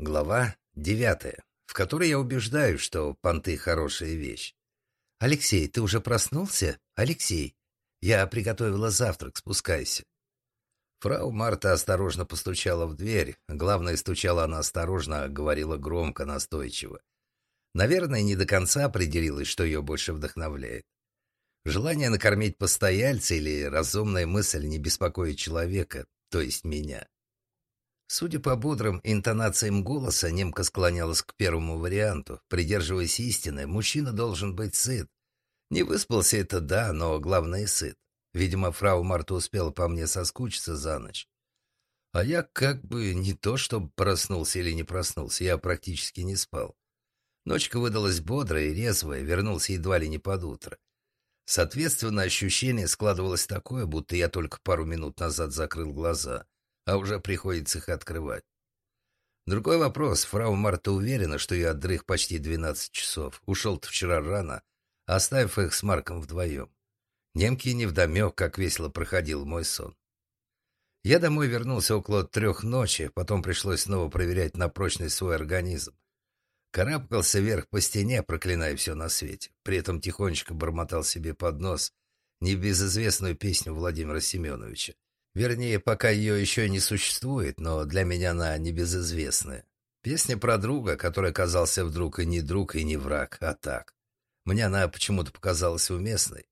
Глава девятая, в которой я убеждаю, что понты — хорошая вещь. «Алексей, ты уже проснулся? Алексей, я приготовила завтрак, спускайся». Фрау Марта осторожно постучала в дверь. Главное, стучала она осторожно, а говорила громко, настойчиво. Наверное, не до конца определилась, что ее больше вдохновляет. Желание накормить постояльца или разумная мысль не беспокоить человека, то есть меня. Судя по бодрым интонациям голоса, немка склонялась к первому варианту. Придерживаясь истины, мужчина должен быть сыт. Не выспался это да, но главное сыт. Видимо, фрау Марта успела по мне соскучиться за ночь. А я как бы не то, чтобы проснулся или не проснулся, я практически не спал. Ночка выдалась бодрая и резвая, вернулся едва ли не под утро. Соответственно, ощущение складывалось такое, будто я только пару минут назад закрыл глаза — а уже приходится их открывать. Другой вопрос. Фрау Марта уверена, что я отдрых почти 12 часов. Ушел-то вчера рано, оставив их с Марком вдвоем. Немки невдомек, как весело проходил мой сон. Я домой вернулся около трех ночи, потом пришлось снова проверять на прочность свой организм. Карабкался вверх по стене, проклиная все на свете. При этом тихонечко бормотал себе под нос небезызвестную песню Владимира Семеновича. Вернее, пока ее еще не существует, но для меня она небезызвестная. Песня про друга, который оказался вдруг и не друг, и не враг, а так. Мне она почему-то показалась уместной.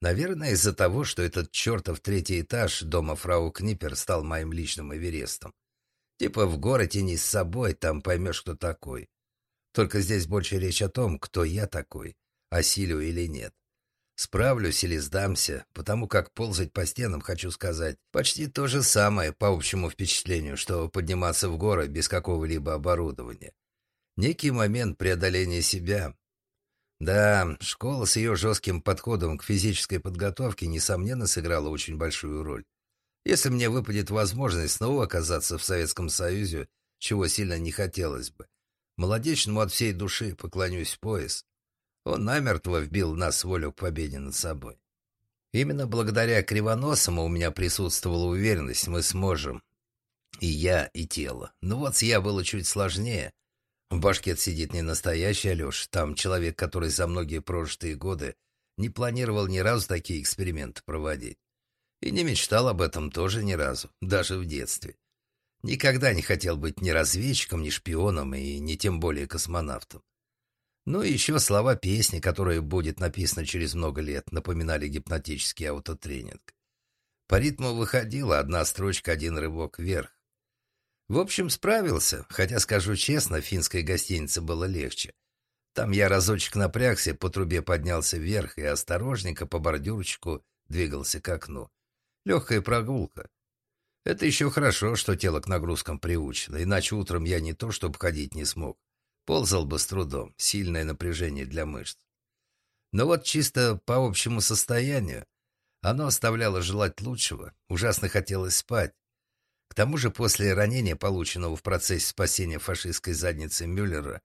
Наверное, из-за того, что этот чертов третий этаж дома фрау Книпер стал моим личным Эверестом. Типа в горы тяни с собой, там поймешь, кто такой. Только здесь больше речь о том, кто я такой, осилю или нет. Справлюсь или сдамся, потому как ползать по стенам, хочу сказать, почти то же самое по общему впечатлению, что подниматься в горы без какого-либо оборудования. Некий момент преодоления себя. Да, школа с ее жестким подходом к физической подготовке, несомненно, сыграла очень большую роль. Если мне выпадет возможность снова оказаться в Советском Союзе, чего сильно не хотелось бы, молодечному от всей души поклонюсь в пояс. Он намертво вбил нас волю к победе над собой. Именно благодаря Кривоносому у меня присутствовала уверенность, мы сможем. И я, и тело. Но вот с я было чуть сложнее. В башке сидит не настоящий Алеша, там человек, который за многие прожитые годы не планировал ни разу такие эксперименты проводить. И не мечтал об этом тоже ни разу, даже в детстве. Никогда не хотел быть ни разведчиком, ни шпионом, и не тем более космонавтом. Ну и еще слова песни, которая будет написана через много лет, напоминали гипнотический аутотренинг. По ритму выходила одна строчка, один рывок вверх. В общем, справился, хотя, скажу честно, в финской гостинице было легче. Там я разочек напрягся, по трубе поднялся вверх и осторожненько по бордюрчику двигался к окну. Легкая прогулка. Это еще хорошо, что тело к нагрузкам приучено, иначе утром я не то чтобы ходить не смог, Ползал бы с трудом, сильное напряжение для мышц. Но вот чисто по общему состоянию оно оставляло желать лучшего, ужасно хотелось спать. К тому же после ранения, полученного в процессе спасения фашистской задницы Мюллера,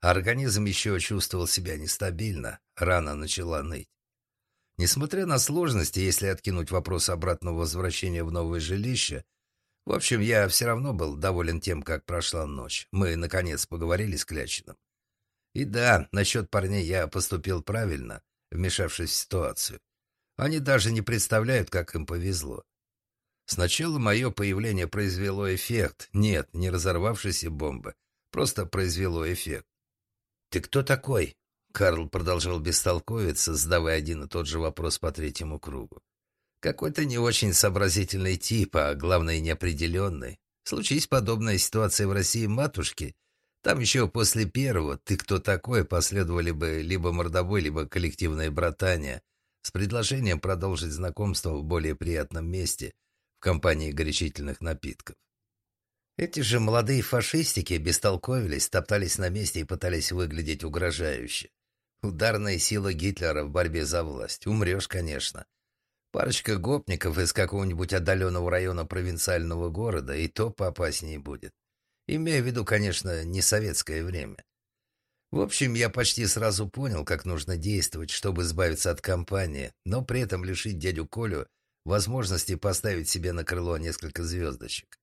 организм еще чувствовал себя нестабильно, рана начала ныть. Несмотря на сложности, если откинуть вопрос обратного возвращения в новое жилище, в общем, я все равно был доволен тем, как прошла ночь. Мы, наконец, поговорили с Клячиным. И да, насчет парней я поступил правильно, вмешавшись в ситуацию. Они даже не представляют, как им повезло. Сначала мое появление произвело эффект. Нет, не разорвавшейся бомбы. Просто произвело эффект. «Ты кто такой?» Карл продолжал бестолковиться, задавая один и тот же вопрос по третьему кругу. Какой-то не очень сообразительный тип, а главное неопределенный. Случись подобная ситуация в России матушки, там еще после первого «ты кто такой» последовали бы либо мордовой, либо коллективное братание с предложением продолжить знакомство в более приятном месте в компании горячительных напитков. Эти же молодые фашистики бестолковились, топтались на месте и пытались выглядеть угрожающе. Ударная сила Гитлера в борьбе за власть. Умрешь, конечно. Парочка гопников из какого-нибудь отдаленного района провинциального города, и то поопаснее будет. Имея в виду, конечно, не советское время. В общем, я почти сразу понял, как нужно действовать, чтобы избавиться от компании, но при этом лишить дядю Колю возможности поставить себе на крыло несколько звездочек.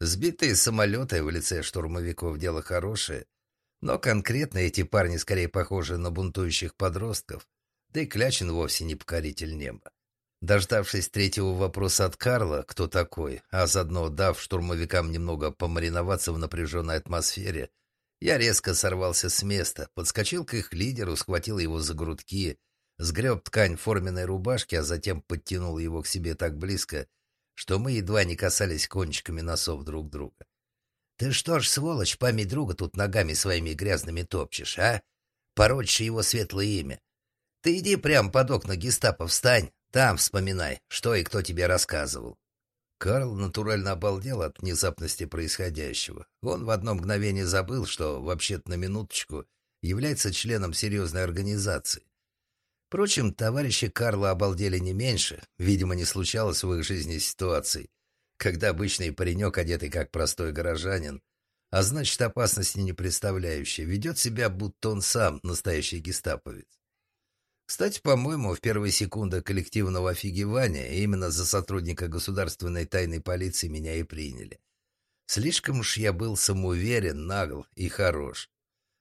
Сбитые самолеты в лице штурмовиков – дело хорошее, но конкретно эти парни скорее похожи на бунтующих подростков, да и Клячин вовсе не покоритель неба. Дождавшись третьего вопроса от Карла, кто такой, а заодно дав штурмовикам немного помариноваться в напряженной атмосфере, я резко сорвался с места, подскочил к их лидеру, схватил его за грудки, сгреб ткань форменной рубашки, а затем подтянул его к себе так близко, что мы едва не касались кончиками носов друг друга. «Ты что ж, сволочь, память друга тут ногами своими грязными топчешь, а? Порочишь его светлое имя. Ты иди прямо под окна гестапо встань, там вспоминай, что и кто тебе рассказывал. Карл натурально обалдел от внезапности происходящего. Он в одно мгновение забыл, что, вообще-то на минуточку, является членом серьезной организации. Впрочем, товарищи Карла обалдели не меньше. Видимо, не случалось в их жизни ситуаций, когда обычный паренек, одетый как простой горожанин, а значит, опасности не представляющий, ведет себя, будто он сам настоящий гестаповец. Кстати, по-моему, в первые секунды коллективного офигевания именно за сотрудника государственной тайной полиции меня и приняли. Слишком уж я был самоуверен, нагл и хорош.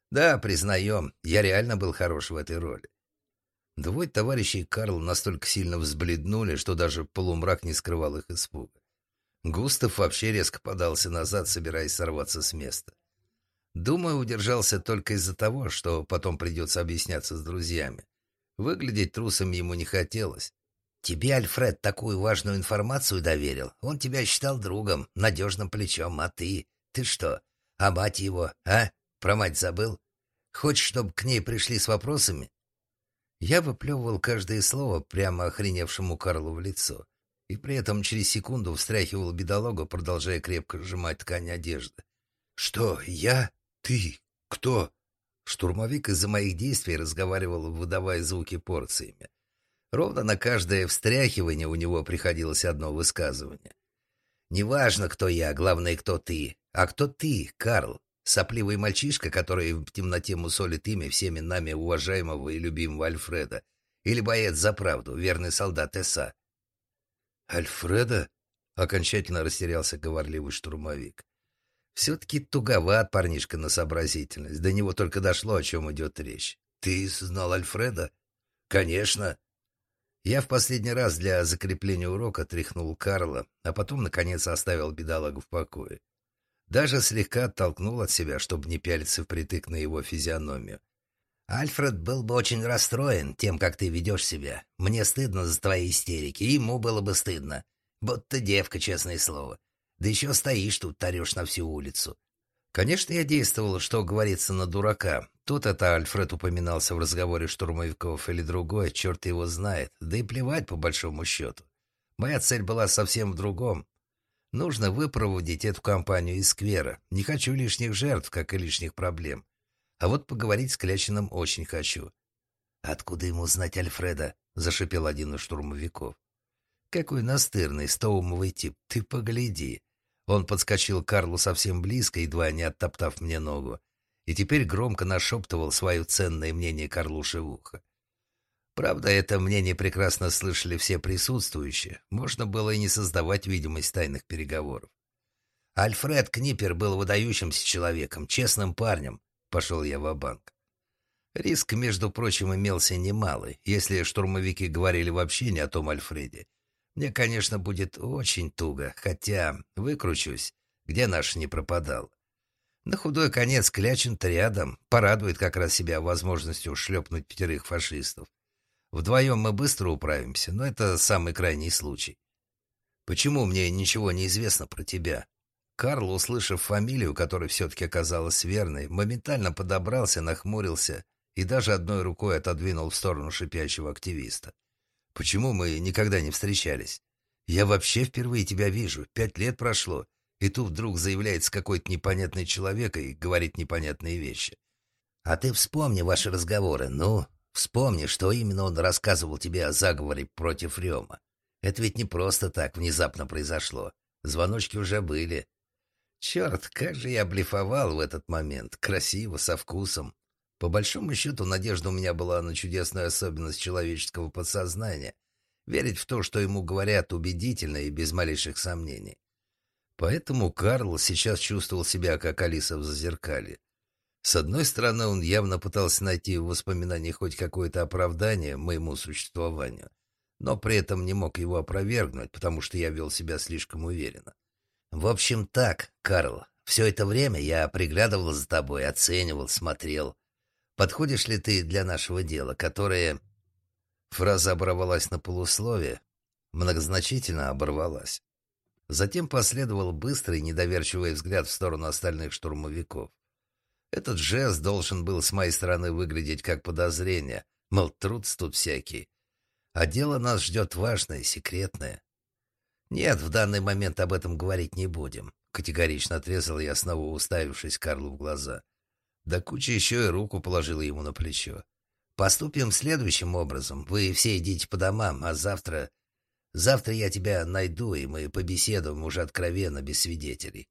Да, признаем, я реально был хорош в этой роли. Двое товарищей Карл настолько сильно взбледнули, что даже полумрак не скрывал их испуга. Густав вообще резко подался назад, собираясь сорваться с места. Думаю, удержался только из-за того, что потом придется объясняться с друзьями. Выглядеть трусом ему не хотелось. «Тебе Альфред такую важную информацию доверил. Он тебя считал другом, надежным плечом, а ты... Ты что, а мать его, а? Про мать забыл? Хочешь, чтобы к ней пришли с вопросами?» Я выплевывал каждое слово прямо охреневшему Карлу в лицо и при этом через секунду встряхивал бедолагу, продолжая крепко сжимать ткань одежды. «Что, я? Ты? Кто?» Штурмовик из-за моих действий разговаривал, выдавая звуки порциями. Ровно на каждое встряхивание у него приходилось одно высказывание. «Неважно, кто я, главное, кто ты. А кто ты, Карл? Сопливый мальчишка, который в темноте мусолит имя всеми нами уважаемого и любимого Альфреда. Или боец за правду, верный солдат СА?» «Альфреда?» — окончательно растерялся говорливый штурмовик. Все-таки туговат парнишка на сообразительность. До него только дошло, о чем идет речь. Ты знал Альфреда? Конечно. Я в последний раз для закрепления урока тряхнул Карла, а потом, наконец, оставил бедолагу в покое. Даже слегка оттолкнул от себя, чтобы не пялиться впритык на его физиономию. Альфред был бы очень расстроен тем, как ты ведешь себя. Мне стыдно за твои истерики, ему было бы стыдно. Будто девка, честное слово. Да еще стоишь тут, тарешь на всю улицу. Конечно, я действовал, что говорится, на дурака. Тут это Альфред упоминался в разговоре штурмовиков или другой, черт его знает. Да и плевать, по большому счету. Моя цель была совсем в другом. Нужно выпроводить эту компанию из сквера. Не хочу лишних жертв, как и лишних проблем. А вот поговорить с Клячиным очень хочу. «Откуда ему знать Альфреда?» — зашипел один из штурмовиков. «Какой настырный, стоумовый тип, ты погляди. Он подскочил к Карлу совсем близко, едва не оттоптав мне ногу, и теперь громко нашептывал свое ценное мнение Карлуше в ухо. Правда, это мнение прекрасно слышали все присутствующие. Можно было и не создавать видимость тайных переговоров. Альфред Книпер был выдающимся человеком, честным парнем. Пошел я в банк Риск, между прочим, имелся немалый, если штурмовики говорили вообще не о том Альфреде. Мне, конечно, будет очень туго, хотя выкручусь, где наш не пропадал. На худой конец Клячин-то рядом, порадует как раз себя возможностью шлепнуть пятерых фашистов. Вдвоем мы быстро управимся, но это самый крайний случай. Почему мне ничего не известно про тебя? Карл, услышав фамилию, которая все-таки оказалась верной, моментально подобрался, нахмурился и даже одной рукой отодвинул в сторону шипящего активиста. Почему мы никогда не встречались? Я вообще впервые тебя вижу. Пять лет прошло, и тут вдруг заявляется какой-то непонятный человек и говорит непонятные вещи. А ты вспомни ваши разговоры, ну, вспомни, что именно он рассказывал тебе о заговоре против Рема. Это ведь не просто так внезапно произошло. Звоночки уже были. Черт, как же я блефовал в этот момент. Красиво, со вкусом. По большому счету, надежда у меня была на чудесную особенность человеческого подсознания — верить в то, что ему говорят убедительно и без малейших сомнений. Поэтому Карл сейчас чувствовал себя как Алиса в зазеркалье. С одной стороны, он явно пытался найти в воспоминаниях хоть какое-то оправдание моему существованию, но при этом не мог его опровергнуть, потому что я вел себя слишком уверенно. «В общем так, Карл, все это время я приглядывал за тобой, оценивал, смотрел. Подходишь ли ты для нашего дела, которое...» Фраза оборвалась на полусловие, многозначительно оборвалась. Затем последовал быстрый, недоверчивый взгляд в сторону остальных штурмовиков. Этот жест должен был с моей стороны выглядеть как подозрение, мол, труд тут всякий. А дело нас ждет важное, секретное. Нет, в данный момент об этом говорить не будем. Категорично отрезал я, снова уставившись Карлу в глаза. Да куча еще и руку положила ему на плечо. Поступим следующим образом. Вы все идите по домам, а завтра... Завтра я тебя найду, и мы побеседуем уже откровенно, без свидетелей.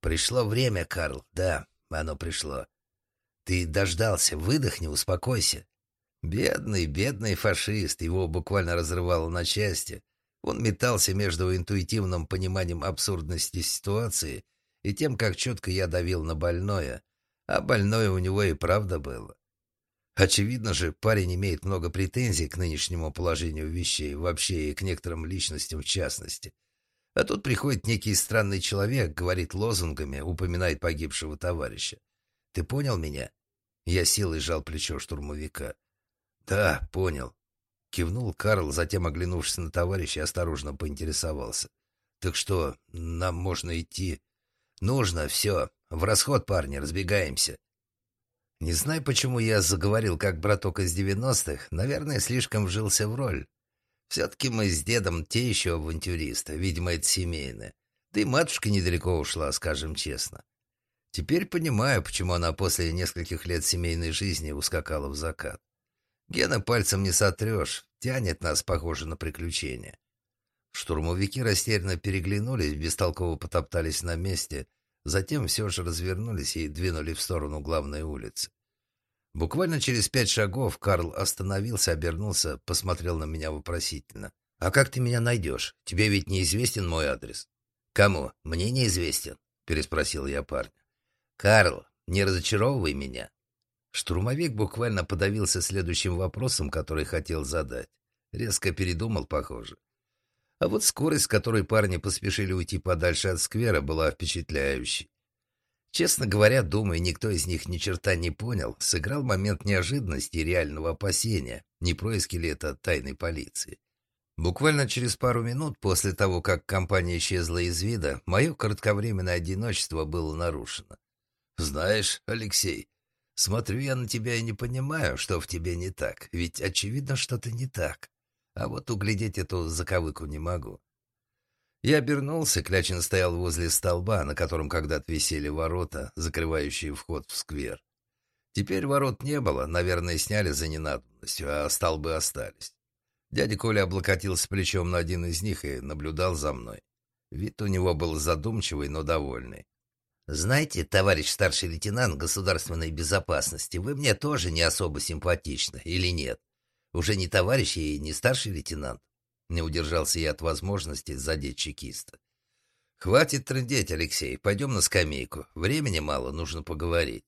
Пришло время, Карл, да, оно пришло. Ты дождался, выдохни, успокойся. Бедный, бедный фашист, его буквально разрывало на части. Он метался между интуитивным пониманием абсурдности ситуации и тем, как четко я давил на больное, а больное у него и правда было. Очевидно же, парень имеет много претензий к нынешнему положению вещей, вообще и к некоторым личностям в частности. А тут приходит некий странный человек, говорит лозунгами, упоминает погибшего товарища. Ты понял меня? Я силой сжал плечо штурмовика. Да, понял. Кивнул Карл, затем, оглянувшись на товарища, осторожно поинтересовался. Так что, нам можно идти? Нужно, все. В расход, парни, разбегаемся. Не знаю, почему я заговорил как браток из девяностых, наверное, слишком вжился в роль. Все-таки мы с дедом те еще авантюристы, видимо, это семейное. Да и матушка недалеко ушла, скажем честно. Теперь понимаю, почему она после нескольких лет семейной жизни ускакала в закат. Гена пальцем не сотрешь, тянет нас, похоже, на приключения. Штурмовики растерянно переглянулись, бестолково потоптались на месте — Затем все же развернулись и двинули в сторону главной улицы. Буквально через пять шагов Карл остановился, обернулся, посмотрел на меня вопросительно. «А как ты меня найдешь? Тебе ведь неизвестен мой адрес». «Кому? Мне неизвестен?» — переспросил я парня. «Карл, не разочаровывай меня». Штурмовик буквально подавился следующим вопросом, который хотел задать. Резко передумал, похоже. А вот скорость, с которой парни поспешили уйти подальше от сквера, была впечатляющей. Честно говоря, думаю, никто из них ни черта не понял, сыграл момент неожиданности и реального опасения, не происки ли это тайной полиции. Буквально через пару минут после того, как компания исчезла из вида, мое кратковременное одиночество было нарушено. «Знаешь, Алексей, смотрю я на тебя и не понимаю, что в тебе не так, ведь очевидно, что-то не так. А вот углядеть эту заковыку не могу. Я обернулся, Клячин стоял возле столба, на котором когда-то висели ворота, закрывающие вход в сквер. Теперь ворот не было, наверное, сняли за ненадобностью, а столбы остались. Дядя Коля облокотился плечом на один из них и наблюдал за мной. Вид у него был задумчивый, но довольный. «Знаете, товарищ старший лейтенант государственной безопасности, вы мне тоже не особо симпатичны, или нет?» Уже не товарищ и не старший лейтенант. Не удержался я от возможности задеть чекиста. «Хватит трындеть, Алексей, пойдем на скамейку. Времени мало, нужно поговорить».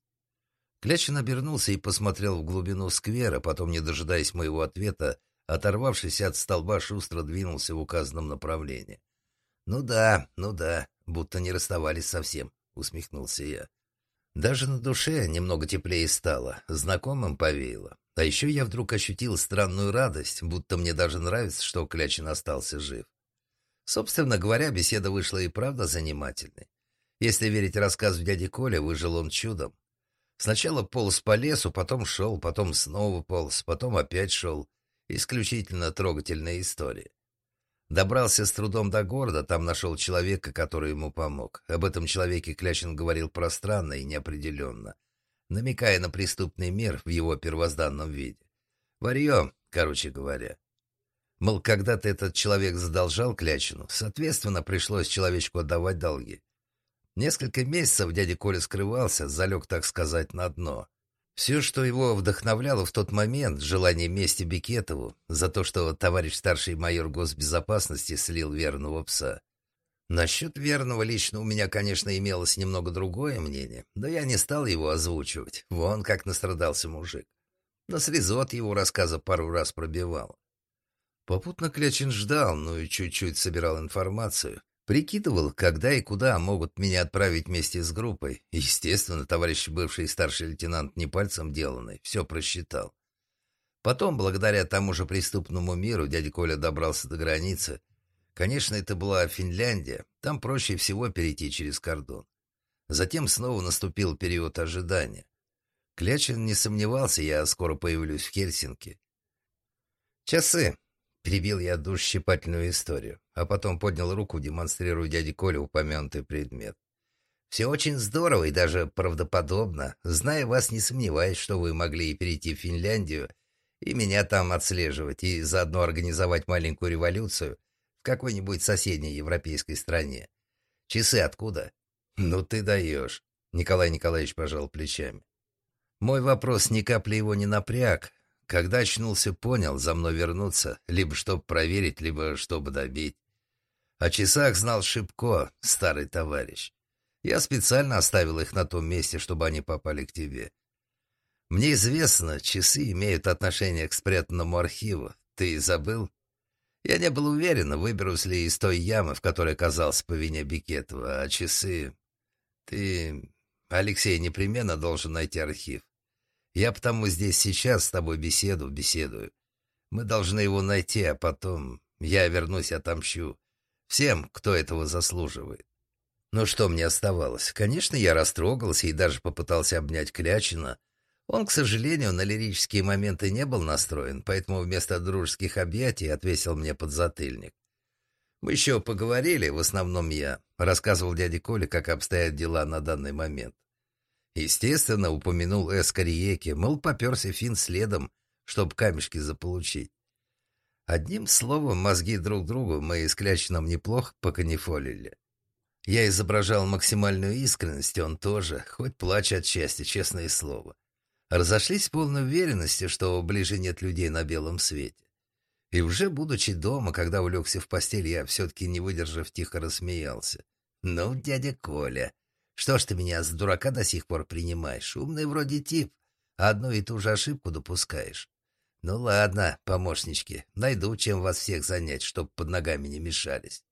Клячин обернулся и посмотрел в глубину сквера, потом, не дожидаясь моего ответа, оторвавшись от столба, шустро двинулся в указанном направлении. «Ну да, ну да, будто не расставались совсем», — усмехнулся я. Даже на душе немного теплее стало, знакомым повеяло. А еще я вдруг ощутил странную радость, будто мне даже нравится, что Клячин остался жив. Собственно говоря, беседа вышла и правда занимательной. Если верить рассказу дяди Коля, выжил он чудом. Сначала полз по лесу, потом шел, потом снова полз, потом опять шел. Исключительно трогательная история. Добрался с трудом до города, там нашел человека, который ему помог. Об этом человеке Клячин говорил пространно и неопределенно намекая на преступный мир в его первозданном виде. Варье, короче говоря. Мол, когда-то этот человек задолжал Клячину, соответственно, пришлось человечку отдавать долги. Несколько месяцев дядя Коля скрывался, залег, так сказать, на дно. Все, что его вдохновляло в тот момент, желание мести Бекетову за то, что товарищ старший майор госбезопасности слил верного пса. Насчет верного лично у меня, конечно, имелось немного другое мнение, но я не стал его озвучивать. Вон как настрадался мужик. На срезот его рассказа пару раз пробивал. Попутно Клячин ждал, ну и чуть-чуть собирал информацию. Прикидывал, когда и куда могут меня отправить вместе с группой. Естественно, товарищ бывший старший лейтенант не пальцем деланный, все просчитал. Потом, благодаря тому же преступному миру, дядя Коля добрался до границы. Конечно, это была Финляндия, там проще всего перейти через кордон. Затем снова наступил период ожидания. Клячин не сомневался, я скоро появлюсь в Хельсинки. «Часы!» — перебил я душщипательную историю, а потом поднял руку, демонстрируя дяде Коле упомянутый предмет. «Все очень здорово и даже правдоподобно. Зная вас, не сомневаюсь, что вы могли перейти в Финляндию и меня там отслеживать, и заодно организовать маленькую революцию какой-нибудь соседней европейской стране. Часы откуда?» «Ну ты даешь!» — Николай Николаевич пожал плечами. Мой вопрос ни капли его не напряг. Когда очнулся, понял, за мной вернуться, либо чтобы проверить, либо чтобы добить. О часах знал Шибко, старый товарищ. Я специально оставил их на том месте, чтобы они попали к тебе. Мне известно, часы имеют отношение к спрятанному архиву. Ты забыл? Я не был уверен, выберусь ли из той ямы, в которой оказался по вине Бикетова, а часы... Ты... Алексей непременно должен найти архив. Я потому здесь сейчас с тобой беседу беседую. Мы должны его найти, а потом я вернусь отомщу. Всем, кто этого заслуживает. Ну что мне оставалось? Конечно, я растрогался и даже попытался обнять Клячина. Он, к сожалению, на лирические моменты не был настроен, поэтому вместо дружеских объятий отвесил мне подзатыльник. Мы еще поговорили, в основном я. Рассказывал дяде Коле, как обстоят дела на данный момент. Естественно, упомянул Эскариеки, мол, поперся фин следом, чтоб камешки заполучить. Одним словом, мозги друг другу мы с Клячином неплохо поканифолили. Я изображал максимальную искренность, он тоже, хоть плачь от счастья, честное слово. Разошлись в полной уверенности, что ближе нет людей на белом свете. И уже будучи дома, когда улегся в постель, я все-таки, не выдержав, тихо рассмеялся. «Ну, дядя Коля, что ж ты меня с дурака до сих пор принимаешь? Умный вроде тип, а одну и ту же ошибку допускаешь. Ну ладно, помощнички, найду, чем вас всех занять, чтоб под ногами не мешались.